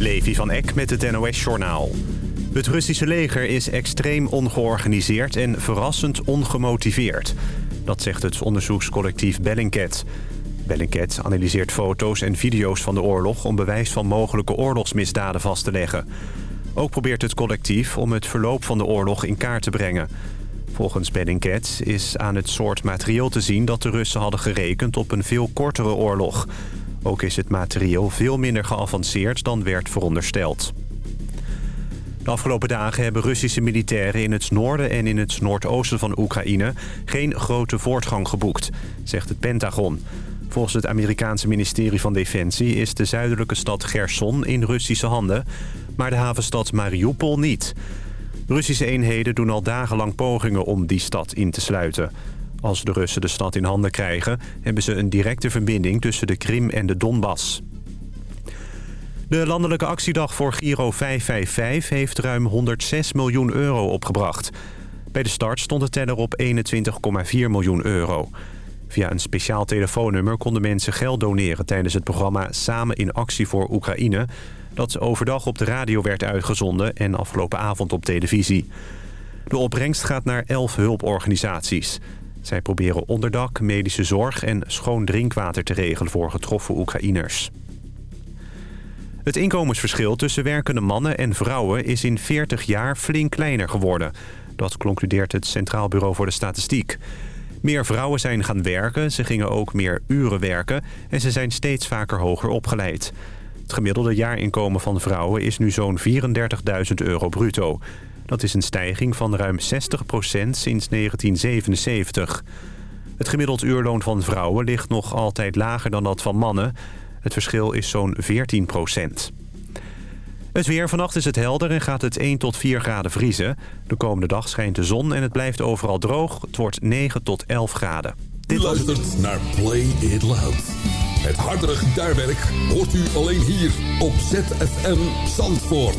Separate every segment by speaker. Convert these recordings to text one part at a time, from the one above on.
Speaker 1: Levi van Eck met het NOS-journaal. Het Russische leger is extreem ongeorganiseerd en verrassend ongemotiveerd. Dat zegt het onderzoekscollectief Bellingcat. Bellingcat analyseert foto's en video's van de oorlog... om bewijs van mogelijke oorlogsmisdaden vast te leggen. Ook probeert het collectief om het verloop van de oorlog in kaart te brengen. Volgens Bellingcat is aan het soort materieel te zien... dat de Russen hadden gerekend op een veel kortere oorlog... Ook is het materieel veel minder geavanceerd dan werd verondersteld. De afgelopen dagen hebben Russische militairen in het noorden en in het noordoosten van Oekraïne geen grote voortgang geboekt, zegt het Pentagon. Volgens het Amerikaanse ministerie van Defensie is de zuidelijke stad Gerson in Russische handen, maar de havenstad Mariupol niet. Russische eenheden doen al dagenlang pogingen om die stad in te sluiten. Als de Russen de stad in handen krijgen... hebben ze een directe verbinding tussen de Krim en de Donbass. De landelijke actiedag voor Giro 555 heeft ruim 106 miljoen euro opgebracht. Bij de start stond de teller op 21,4 miljoen euro. Via een speciaal telefoonnummer konden mensen geld doneren... tijdens het programma Samen in actie voor Oekraïne... dat overdag op de radio werd uitgezonden en afgelopen avond op televisie. De opbrengst gaat naar 11 hulporganisaties. Zij proberen onderdak, medische zorg en schoon drinkwater te regelen voor getroffen Oekraïners. Het inkomensverschil tussen werkende mannen en vrouwen is in 40 jaar flink kleiner geworden. Dat concludeert het Centraal Bureau voor de Statistiek. Meer vrouwen zijn gaan werken, ze gingen ook meer uren werken... en ze zijn steeds vaker hoger opgeleid. Het gemiddelde jaarinkomen van vrouwen is nu zo'n 34.000 euro bruto. Dat is een stijging van ruim 60% sinds 1977. Het gemiddeld uurloon van vrouwen ligt nog altijd lager dan dat van mannen. Het verschil is zo'n 14% Het weer. Vannacht is het helder en gaat het 1 tot 4 graden vriezen. De komende dag schijnt de zon en het blijft overal droog. Het wordt 9 tot 11 graden.
Speaker 2: Dit luistert naar Play It Loud. Het hardere gitaarwerk hoort u alleen hier op ZFM Zandvoort.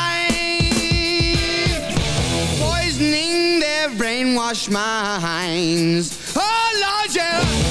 Speaker 3: wash my hands. Oh, Lord, yeah.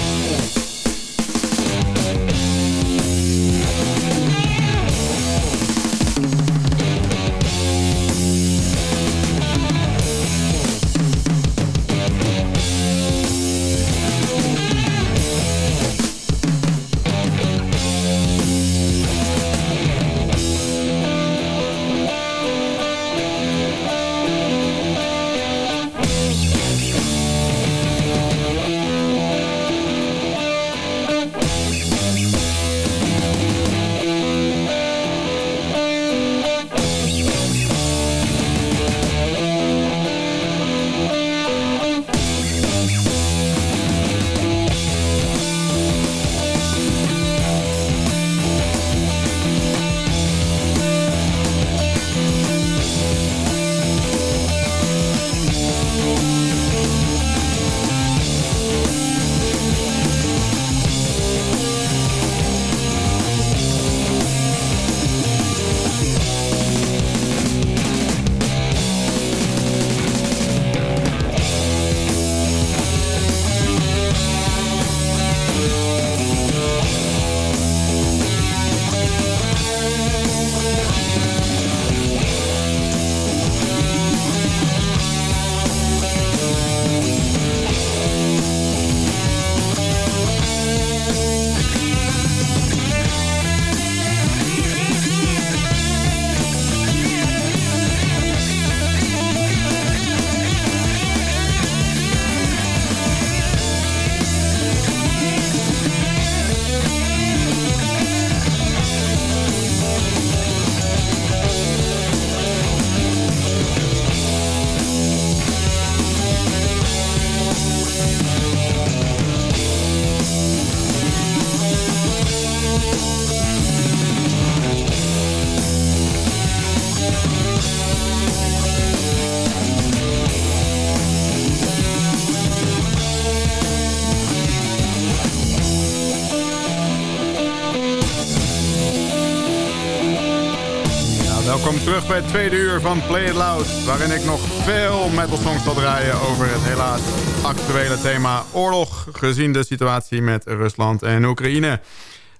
Speaker 4: Terug bij het tweede uur van Play It Loud... waarin ik nog veel metal songs zal draaien over het helaas actuele thema oorlog... gezien de situatie met Rusland en Oekraïne.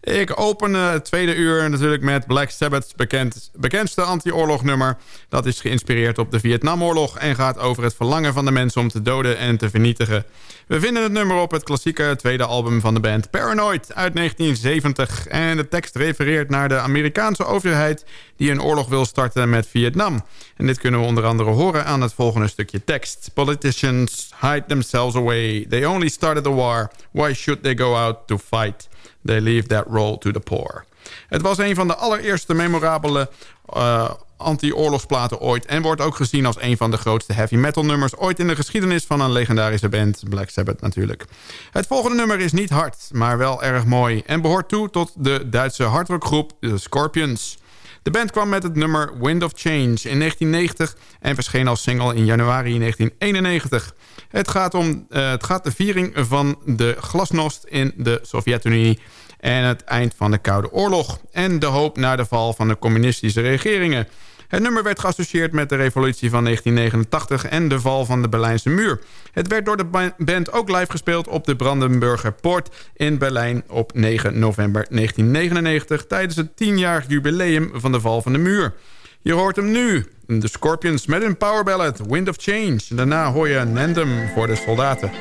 Speaker 4: Ik open het tweede uur natuurlijk met Black Sabbath's bekend, bekendste anti-oorlognummer. Dat is geïnspireerd op de Vietnamoorlog en gaat over het verlangen van de mensen om te doden en te vernietigen. We vinden het nummer op het klassieke tweede album van de band Paranoid uit 1970. En de tekst refereert naar de Amerikaanse overheid die een oorlog wil starten met Vietnam. En dit kunnen we onder andere horen aan het volgende stukje tekst. Politicians hide themselves away. They only started the war. Why should they go out to fight? They leave that role to the poor. Het was een van de allereerste memorabele uh, anti-oorlogsplaten ooit... en wordt ook gezien als een van de grootste heavy metal nummers... ooit in de geschiedenis van een legendarische band, Black Sabbath natuurlijk. Het volgende nummer is niet hard, maar wel erg mooi... en behoort toe tot de Duitse hardrockgroep Scorpions... De band kwam met het nummer Wind of Change in 1990 en verscheen als single in januari 1991. Het gaat om uh, het gaat de viering van de glasnost in de Sovjet-Unie en het eind van de Koude Oorlog... en de hoop naar de val van de communistische regeringen. Het nummer werd geassocieerd met de revolutie van 1989 en de val van de Berlijnse muur. Het werd door de band ook live gespeeld op de Brandenburger Poort in Berlijn op 9 november 1999... tijdens het 10-jarig jubileum van de val van de muur. Je hoort hem nu, de Scorpions met een power ballad, Wind of Change. Daarna hoor je een anthem voor de soldaten.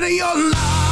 Speaker 5: Wind of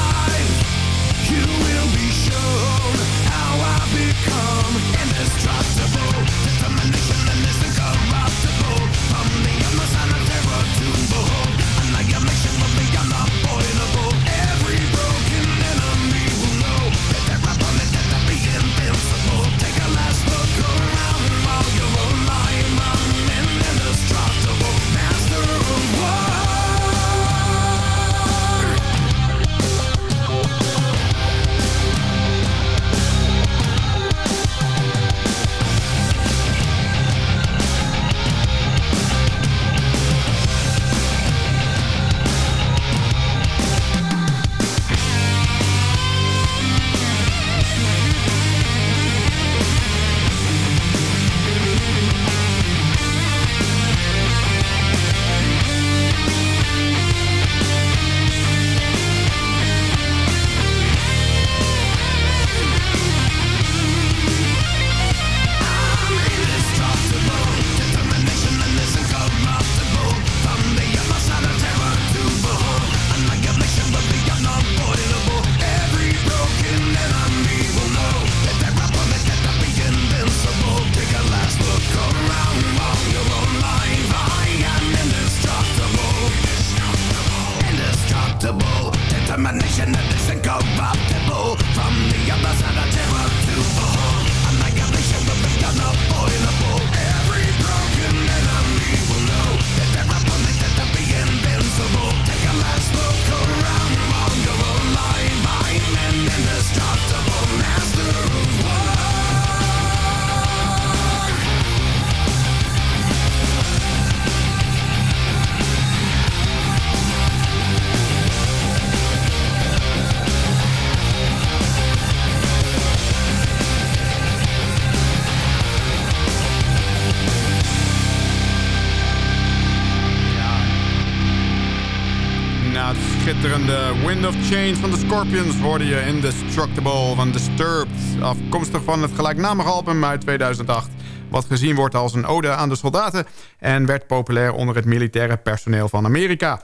Speaker 5: Change van de Scorpions hoorde je Indestructible van Disturbed. Afkomstig van het gelijknamige album uit 2008. Wat gezien wordt als een ode aan de soldaten. En werd populair onder het militaire personeel van Amerika.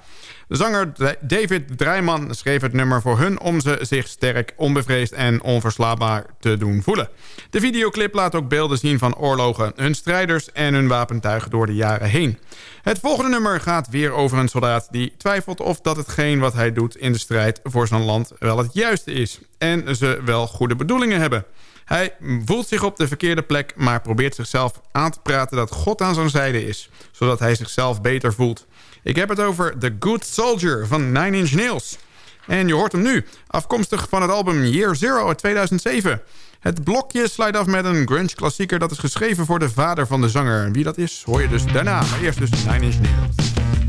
Speaker 5: De zanger David Dreiman schreef het nummer voor hun... om ze zich sterk, onbevreesd en onverslaanbaar te doen voelen. De videoclip laat ook beelden zien van oorlogen, hun strijders... en hun wapentuigen door de jaren heen. Het volgende nummer gaat weer over een soldaat die twijfelt... of dat hetgeen wat hij doet in de strijd voor zijn land wel het juiste is... en ze wel goede bedoelingen hebben. Hij voelt zich op de verkeerde plek, maar probeert zichzelf aan te praten dat God aan zijn zijde is. Zodat hij zichzelf beter voelt. Ik heb het over The Good Soldier van Nine Inch Nails. En je hoort hem nu, afkomstig van het album Year Zero uit 2007. Het blokje sluit af met een grunge-klassieker... dat is geschreven voor de vader van de zanger. Wie dat is, hoor je dus daarna. Maar eerst dus Nine Inch Nails.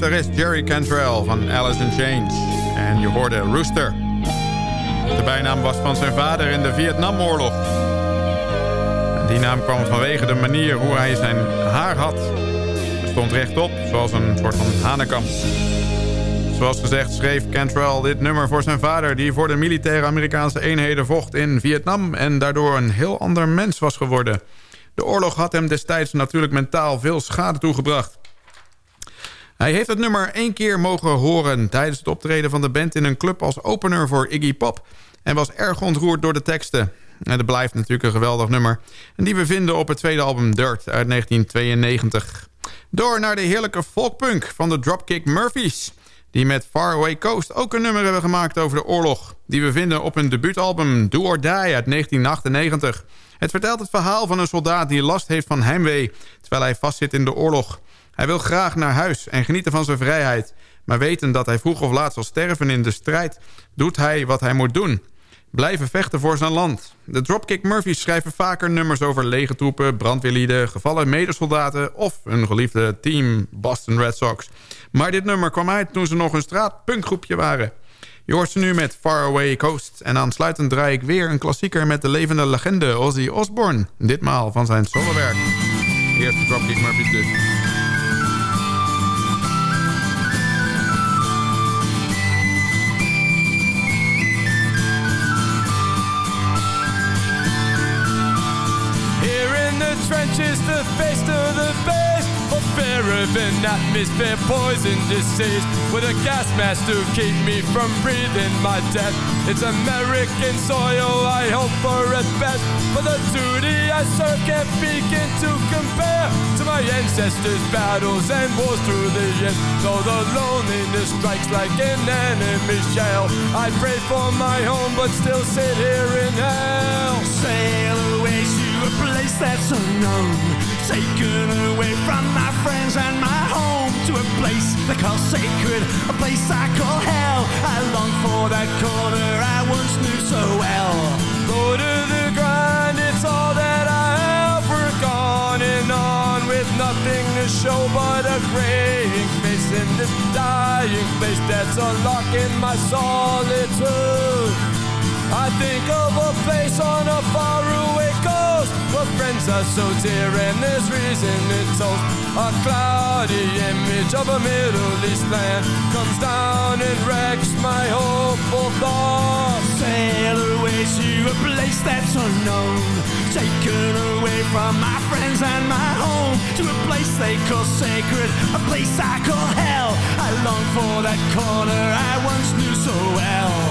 Speaker 4: Gitarist Jerry Cantrell van Alice in Chains. En je hoorde Rooster. De bijnaam was van zijn vader in de Vietnamoorlog. Die naam kwam vanwege de manier hoe hij zijn haar had. Hij stond rechtop, zoals een soort van hanekam. Zoals gezegd schreef Cantrell dit nummer voor zijn vader... die voor de militaire Amerikaanse eenheden vocht in Vietnam... en daardoor een heel ander mens was geworden. De oorlog had hem destijds natuurlijk mentaal veel schade toegebracht. Hij heeft het nummer één keer mogen horen... tijdens het optreden van de band in een club als opener voor Iggy Pop... en was erg ontroerd door de teksten. En dat blijft natuurlijk een geweldig nummer. En die we vinden op het tweede album Dirt uit 1992. Door naar de heerlijke folkpunk van de Dropkick Murphys die met Faraway Coast ook een nummer hebben gemaakt over de oorlog... die we vinden op hun debuutalbum Do or Die uit 1998. Het vertelt het verhaal van een soldaat die last heeft van heimwee... terwijl hij vastzit in de oorlog. Hij wil graag naar huis en genieten van zijn vrijheid... maar weten dat hij vroeg of laat zal sterven in de strijd... doet hij wat hij moet doen blijven vechten voor zijn land. De Dropkick Murphys schrijven vaker nummers over legertroepen, brandweerlieden, gevallen medesoldaten of hun geliefde team Boston Red Sox. Maar dit nummer kwam uit toen ze nog een straatpunkgroepje waren. Je hoort ze nu met Faraway Coast. En aansluitend draai ik weer een klassieker met de levende legende Ozzy Osbourne. Ditmaal van zijn solowerk. Eerst de Dropkick Murphys dus.
Speaker 6: Trenches the face to the base For fear of an atmosphere poison disease. With a gas mask to keep me from breathing my death. It's American soil I hope for at best. For the duty I serve can't begin to compare To my ancestors' battles and wars through the years. Though the loneliness strikes like an enemy shell I pray for my home but still sit here in hell. Sail a place that's unknown. Taken away from my friends and my home To a place they call sacred A place I call hell. I long for that corner I once knew so well. Go to the grind, it's all that I We're gone. And on with nothing to show But a graying face in this dying place. That's a lock in my solitude I think of a place on a faraway coast Where friends are so dear and there's reason to toast. A cloudy image of a Middle East land Comes down and wrecks my hopeful thoughts Sail away to a place that's unknown. Taken away from my friends and my home. To a place they call sacred A place I call hell. I long for that corner I once knew so well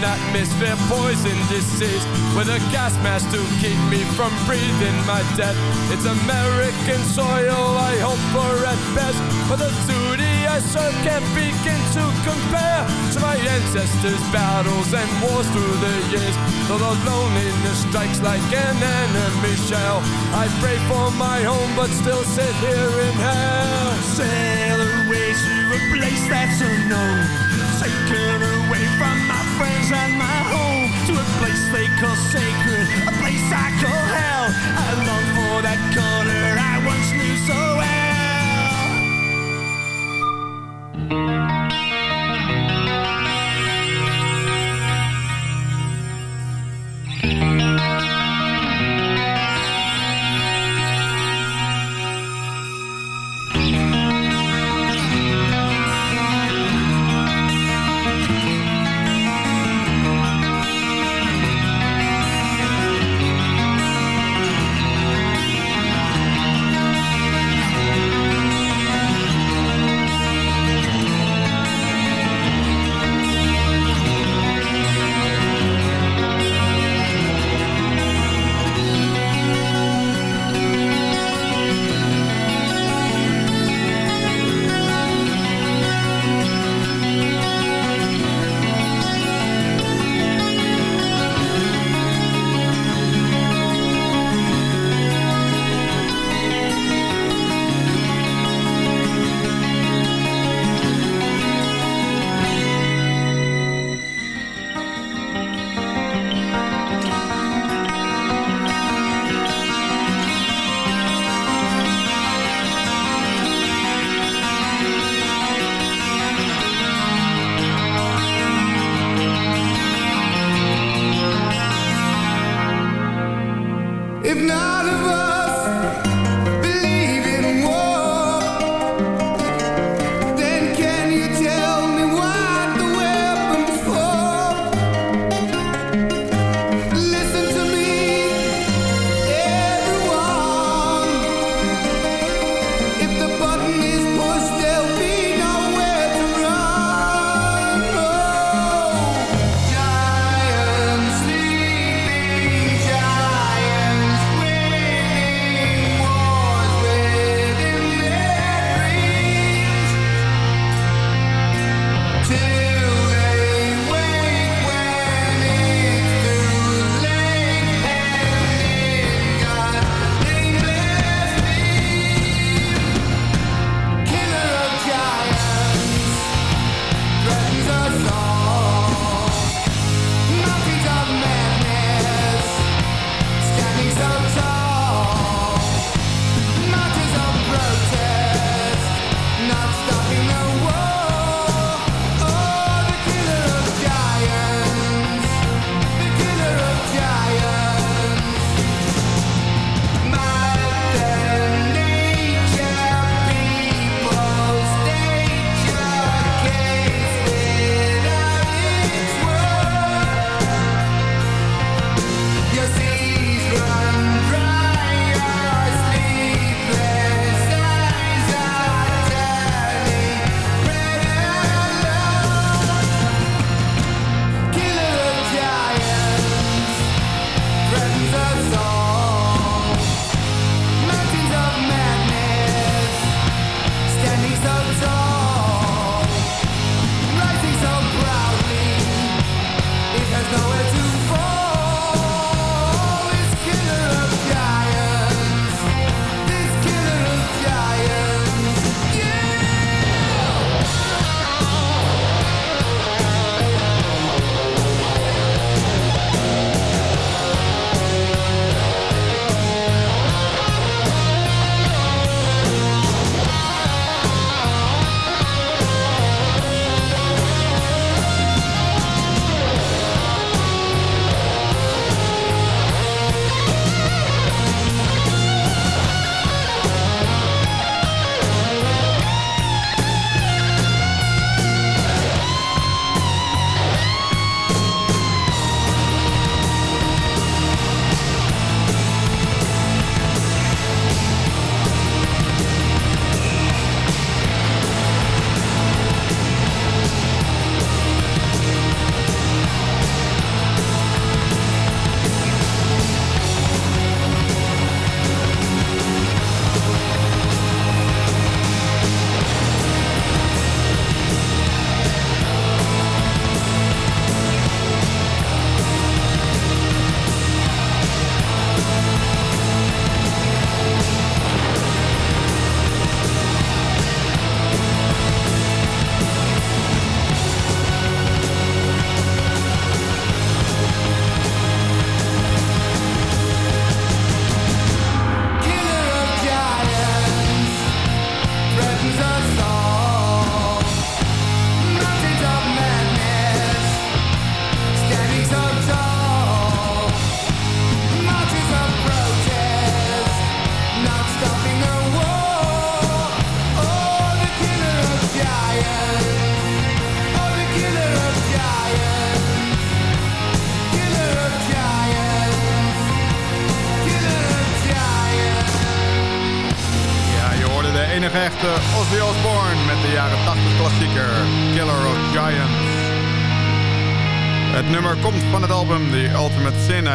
Speaker 6: of an atmosphere poison disease. With a gas mask to keep me from breathing my death. It's American soil I hope for at best. For the duty I serve can't begin to compare To my ancestors' battles and wars through the years. Though the loneliness strikes like an enemy shell I pray for my home but still sit here in hell. Sail away to a place that's unknown. Taken away place they call sacred A place I call hell. I long for that corner I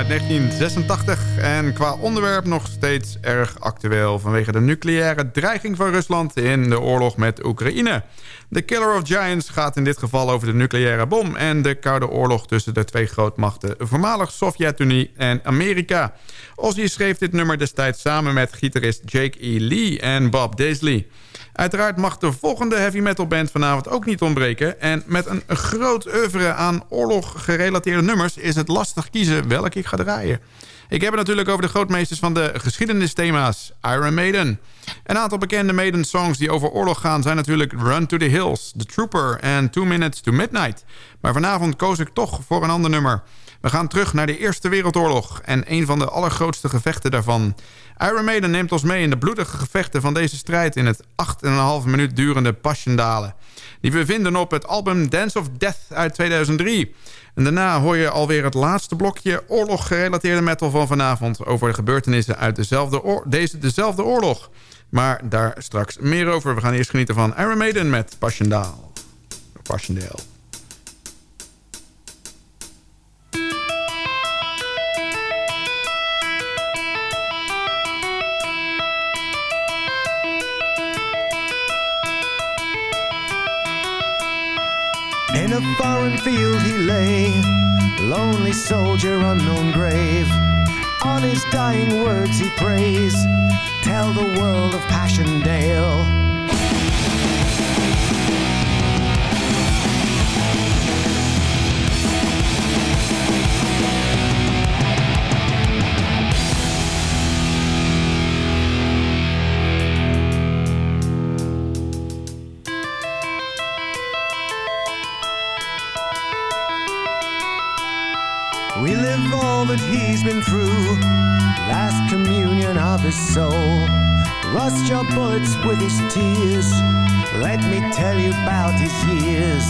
Speaker 4: uit 1986 en qua onderwerp nog steeds erg actueel... vanwege de nucleaire dreiging van Rusland in de oorlog met Oekraïne. The Killer of Giants gaat in dit geval over de nucleaire bom... en de Koude Oorlog tussen de twee grootmachten... voormalig Sovjet-Unie en Amerika. Ozzy schreef dit nummer destijds samen met gitarist Jake E. Lee en Bob Daisley... Uiteraard mag de volgende heavy metal band vanavond ook niet ontbreken. En met een groot oeuvre aan oorlog gerelateerde nummers... is het lastig kiezen welke ik ga draaien. Ik heb het natuurlijk over de grootmeesters van de geschiedenisthema's. Iron Maiden. Een aantal bekende Maiden-songs die over oorlog gaan... zijn natuurlijk Run to the Hills, The Trooper en Two Minutes to Midnight. Maar vanavond koos ik toch voor een ander nummer. We gaan terug naar de Eerste Wereldoorlog en een van de allergrootste gevechten daarvan. Iron Maiden neemt ons mee in de bloedige gevechten van deze strijd... in het 8,5 minuut durende Passchendalen. Die we vinden op het album Dance of Death uit 2003. En daarna hoor je alweer het laatste blokje oorlog-gerelateerde metal van vanavond... over de gebeurtenissen uit dezelfde, deze, dezelfde oorlog. Maar daar straks meer over. We gaan eerst genieten van Iron Maiden met Passchendaal. Passchendaal.
Speaker 7: In a foreign field he lay, lonely soldier, unknown grave. On his dying words he prays, tell the world of Passchendaele. He's been through. Last communion of his soul. Rust your bullets with his tears. Let me tell you about his years.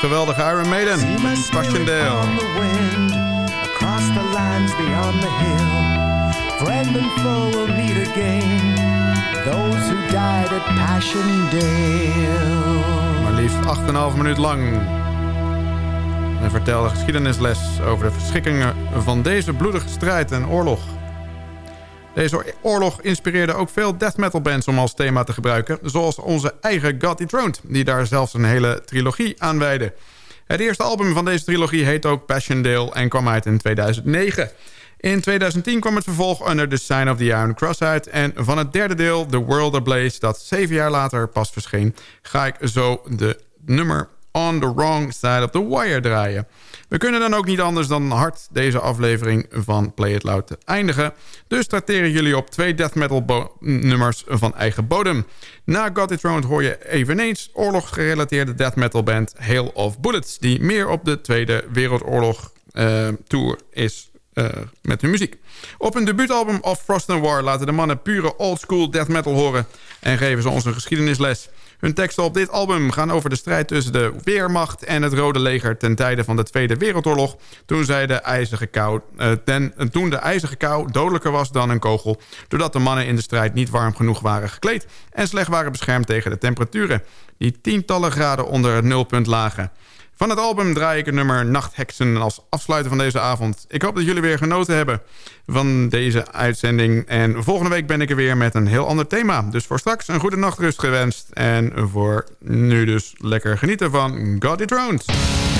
Speaker 4: Geweldige Iron Maiden, Passchendaele.
Speaker 7: across the lines beyond the hill. Friend and foe will meet again. Those who died at Passchendaele.
Speaker 4: Maar liefst 8,5 minuut lang. En vertelde geschiedenisles over de verschrikkingen van deze bloedige strijd en oorlog. Deze oorlog inspireerde ook veel death metal bands om als thema te gebruiken. Zoals onze eigen God Dethroned, die daar zelfs een hele trilogie aan wijde. Het eerste album van deze trilogie heet ook Passchendaele en kwam uit in 2009. In 2010 kwam het vervolg Under the Sign of the Iron Cross uit. En van het derde deel, The World Ablaze, dat zeven jaar later pas verscheen... ga ik zo de nummer On the Wrong Side of the Wire draaien. We kunnen dan ook niet anders dan hard deze aflevering van Play It Loud te eindigen. Dus tracteren jullie op twee death metal nummers van eigen bodem. Na God It hoor je eveneens oorlogsgerelateerde death metal band Hail of Bullets... die meer op de Tweede Wereldoorlog uh, tour is uh, met hun muziek. Op hun debuutalbum Of Frost and War laten de mannen pure oldschool death metal horen... en geven ze ons een geschiedenisles... Hun teksten op dit album gaan over de strijd tussen de Weermacht en het Rode Leger... ten tijde van de Tweede Wereldoorlog... toen, zij de ijzige kou, ten, uh, toen de ijzige kou dodelijker was dan een kogel... doordat de mannen in de strijd niet warm genoeg waren gekleed... en slecht waren beschermd tegen de temperaturen... die tientallen graden onder het nulpunt lagen... Van het album draai ik het nummer Nachtheksen als afsluiter van deze avond. Ik hoop dat jullie weer genoten hebben van deze uitzending. En volgende week ben ik er weer met een heel ander thema. Dus voor straks een goede nachtrust gewenst. En voor nu dus lekker genieten van God.
Speaker 8: Deep